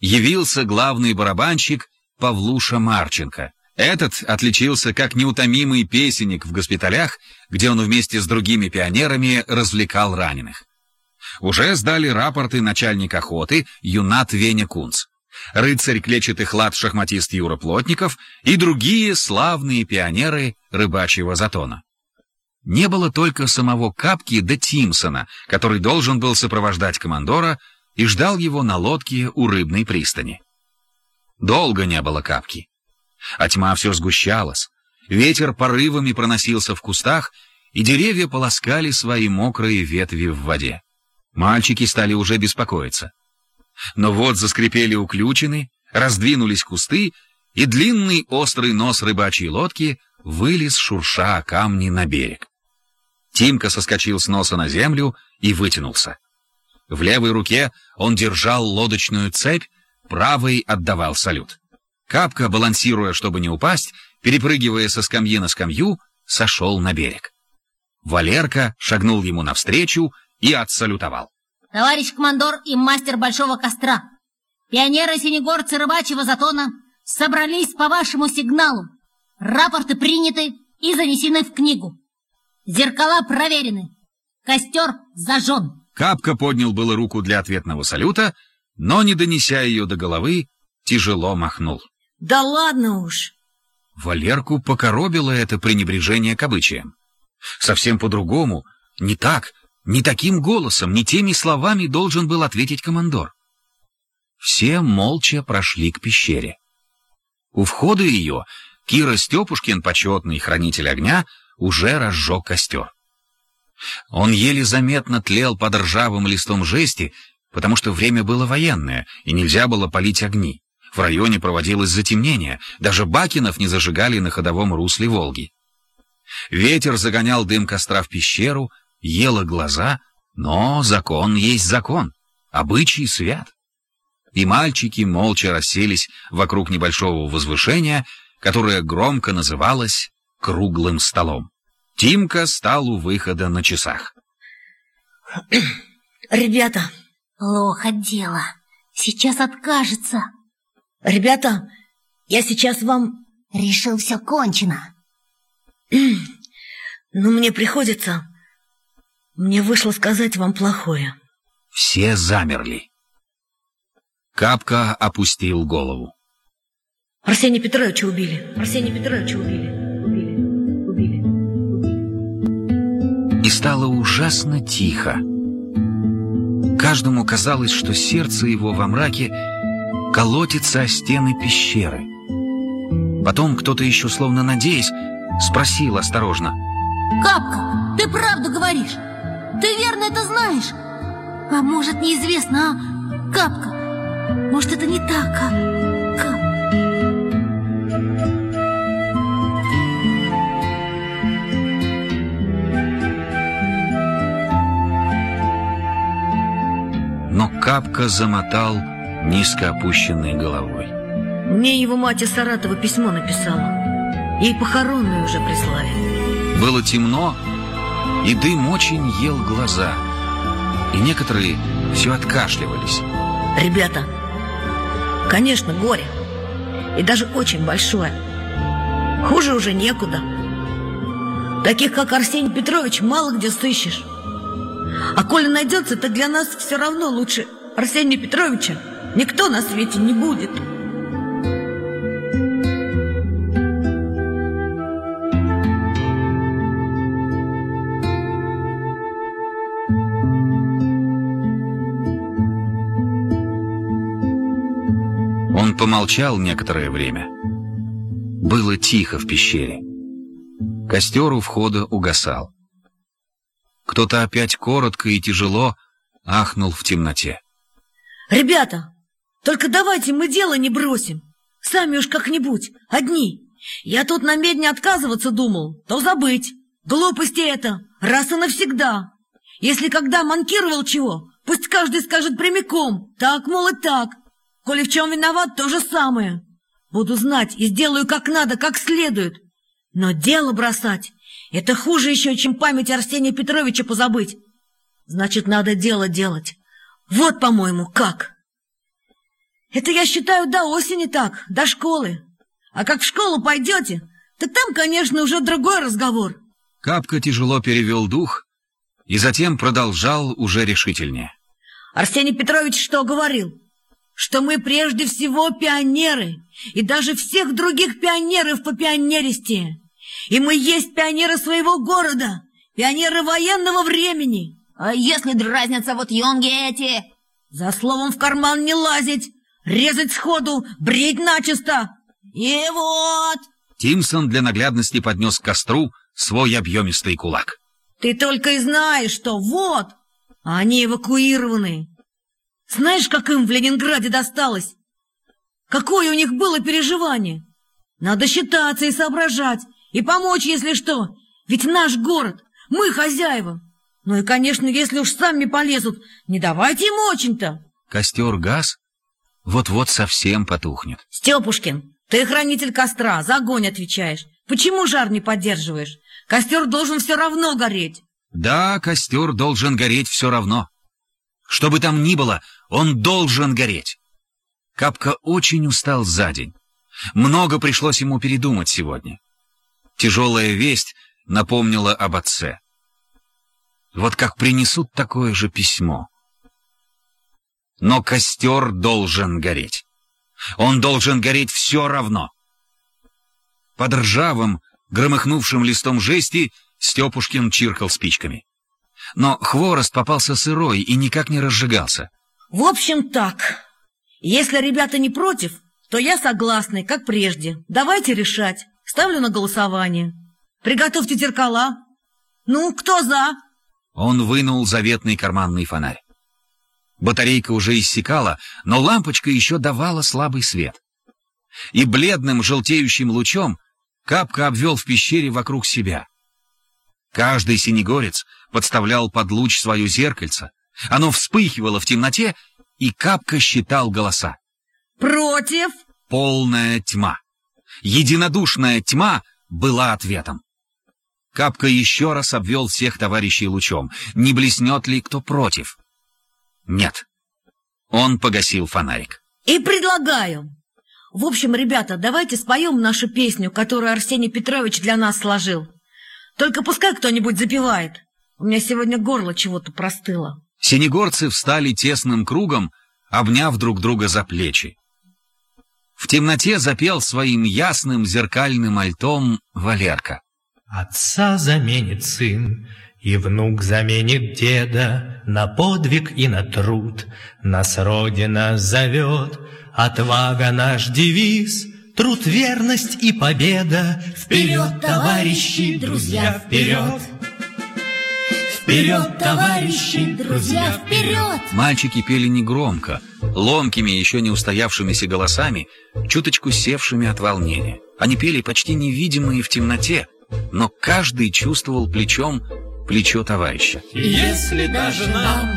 явился главный барабанщик Павлуша Марченко. Этот отличился как неутомимый песенник в госпиталях, где он вместе с другими пионерами развлекал раненых. Уже сдали рапорты начальник охоты Юнат Веня Кунц, рыцарь клетчатых лад шахматист Юра Плотников и другие славные пионеры рыбачьего затона. Не было только самого Капки да Тимсона, который должен был сопровождать командора и ждал его на лодке у рыбной пристани. Долго не было Капки. А тьма все сгущалась. Ветер порывами проносился в кустах, и деревья полоскали свои мокрые ветви в воде. Мальчики стали уже беспокоиться. Но вот заскрипели уключены, раздвинулись кусты, и длинный острый нос рыбачьей лодки вылез, шурша камни на берег. Тимка соскочил с носа на землю и вытянулся. В левой руке он держал лодочную цепь, правой отдавал салют. Капка, балансируя, чтобы не упасть, перепрыгивая со скамьи на скамью, сошел на берег. Валерка шагнул ему навстречу и отсалютовал. «Товарищ командор и мастер Большого костра, пионеры-синегорцы рыбачьего затона собрались по вашему сигналу. Рапорты приняты и занесены в книгу. Зеркала проверены. Костер зажжен». Капка поднял было руку для ответного салюта, но, не донеся ее до головы, тяжело махнул. Да ладно уж. Валерку покоробило это пренебрежение к обычаям. Совсем по-другому, не так, не таким голосом, не теми словами должен был ответить командор. Все молча прошли к пещере. У входа ее Кира Степушкин, почетный хранитель огня, уже разжег костер. Он еле заметно тлел под ржавым листом жести, потому что время было военное, и нельзя было полить огни. В районе проводилось затемнение, даже бакинов не зажигали на ходовом русле Волги. Ветер загонял дым костра в пещеру, ела глаза, но закон есть закон, обычай свят. И мальчики молча расселись вокруг небольшого возвышения, которое громко называлось «круглым столом». Тимка стал у выхода на часах. «Ребята!» «Плохо дело. Сейчас откажется». Ребята, я сейчас вам... Решил, все кончено. Но мне приходится... Мне вышло сказать вам плохое. Все замерли. Капка опустил голову. Арсения Петровича убили. Арсения Петровича убили. Убили. И стало ужасно тихо. Каждому казалось, что сердце его во мраке колотится о стены пещеры. Потом кто-то еще, словно надеясь, спросил осторожно. «Капка, ты правду говоришь? Ты верно это знаешь? А может, неизвестно, а? Капка, может, это не так, а? Кап...» Капка замотал низко опущенной головой. Мне его мать из Саратова письмо написала. Ей похоронную уже прислали. Было темно, и дым очень ел глаза. И некоторые все откашливались. Ребята, конечно, горе. И даже очень большое. Хуже уже некуда. Таких, как Арсений Петрович, мало где сыщешь. А коли найдется, то для нас все равно лучше Арсения Петровича Никто на свете не будет. Он помолчал некоторое время. Было тихо в пещере. Костер у входа угасал. Кто-то опять коротко и тяжело ахнул в темноте. «Ребята, только давайте мы дело не бросим. Сами уж как-нибудь, одни. Я тут на медне отказываться думал, то забыть. Глупости это, раз и навсегда. Если когда манкировал чего, пусть каждый скажет прямиком, так, мол, и так. Коли в чем виноват, то же самое. Буду знать и сделаю как надо, как следует. Но дело бросать — это хуже еще, чем память Арсения Петровича позабыть. Значит, надо дело делать. Вот, по-моему, как. Это я считаю до осени так, до школы. А как в школу пойдете, так там, конечно, уже другой разговор. Капка тяжело перевел дух и затем продолжал уже решительнее. Арсений Петрович что говорил? Что мы прежде всего пионеры, и даже всех других пионеров по пионеристе. И мы есть пионеры своего города, пионеры военного времени. А если дразнятся вот юнги эти? За словом в карман не лазить, резать сходу, брить начисто. И вот... Тимсон для наглядности поднес к костру свой объемистый кулак. Ты только и знаешь, что вот, а они эвакуированы. Знаешь, как им в Ленинграде досталось? Какое у них было переживание? Надо считаться и соображать, и помочь, если что. Ведь наш город, мы хозяева. Ну и, конечно, если уж сами полезут, не давайте им очень-то. Костер газ вот-вот совсем потухнет. Степушкин, ты хранитель костра, за огонь отвечаешь. Почему жар не поддерживаешь? Костер должен все равно гореть. Да, костер должен гореть все равно. Что бы там ни было, он должен гореть. Капка очень устал за день. Много пришлось ему передумать сегодня. Тяжелая весть напомнила об отце. Вот как принесут такое же письмо. Но костер должен гореть. Он должен гореть все равно. Под ржавым, громыхнувшим листом жести Степушкин чиркал спичками. Но хворост попался сырой и никак не разжигался. В общем, так. Если ребята не против, то я согласна, как прежде. Давайте решать. Ставлю на голосование. Приготовьте зеркала. Ну, кто за? Он вынул заветный карманный фонарь. Батарейка уже иссякала, но лампочка еще давала слабый свет. И бледным желтеющим лучом Капка обвел в пещере вокруг себя. Каждый синегорец подставлял под луч свое зеркальце. Оно вспыхивало в темноте, и Капка считал голоса. «Против?» Полная тьма. Единодушная тьма была ответом. Капка еще раз обвел всех товарищей лучом. Не блеснет ли кто против? Нет. Он погасил фонарик. И предлагаю. В общем, ребята, давайте споем нашу песню, которую Арсений Петрович для нас сложил. Только пускай кто-нибудь запевает. У меня сегодня горло чего-то простыло. Синегорцы встали тесным кругом, обняв друг друга за плечи. В темноте запел своим ясным зеркальным альтом Валерка. Отца заменит сын, и внук заменит деда На подвиг и на труд. Нас Родина зовет, отвага наш девиз, Труд, верность и победа. Вперед, товарищи, друзья, вперед! Вперед, товарищи, друзья, вперед! Мальчики пели негромко, ломкими, еще не устоявшимися голосами, чуточку севшими от волнения. Они пели почти невидимые в темноте, но каждый чувствовал плечом плечо товарища. Если даже нам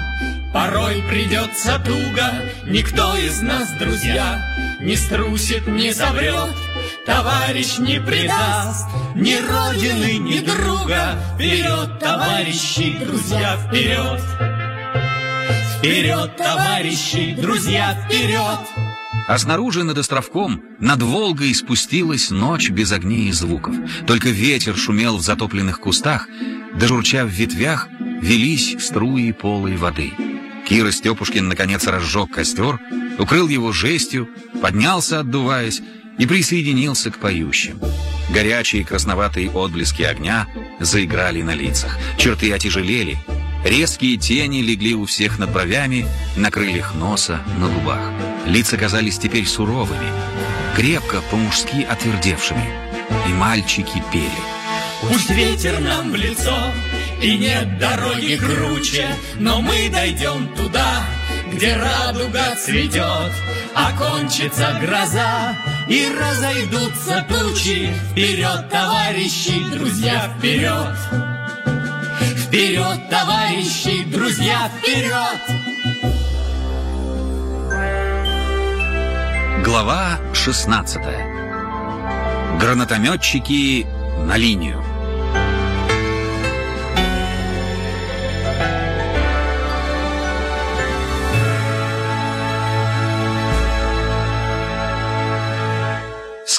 порой придется туго, Никто из нас, друзья, не струсит, не заврет, Товарищ не предаст ни родины, ни друга. Вперед, товарищи, друзья, вперед! Вперед, товарищи, друзья, вперед! А снаружи над островком, над Волгой спустилась ночь без огней и звуков. Только ветер шумел в затопленных кустах, да журча в ветвях велись струи полой воды. Кира Степушкин наконец разжег костер, укрыл его жестью, поднялся, отдуваясь, и присоединился к поющим. Горячие красноватые отблески огня заиграли на лицах, черты отяжелели, резкие тени легли у всех над бровями, на крыльях носа, на лбах. Лица казались теперь суровыми, крепко, по-мужски отвердевшими, и мальчики пели. Пусть ветер нам в лицо, и нет дороги круче, но мы дойдем туда, где радуга цветет, окончится гроза, и разойдутся тучи. Вперед, товарищи, друзья, вперед! Вперед, товарищи, друзья, вперед! Глава 16 Гранатометчики на линию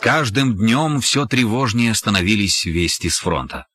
каждым днем все тревожнее становились вести с фронта.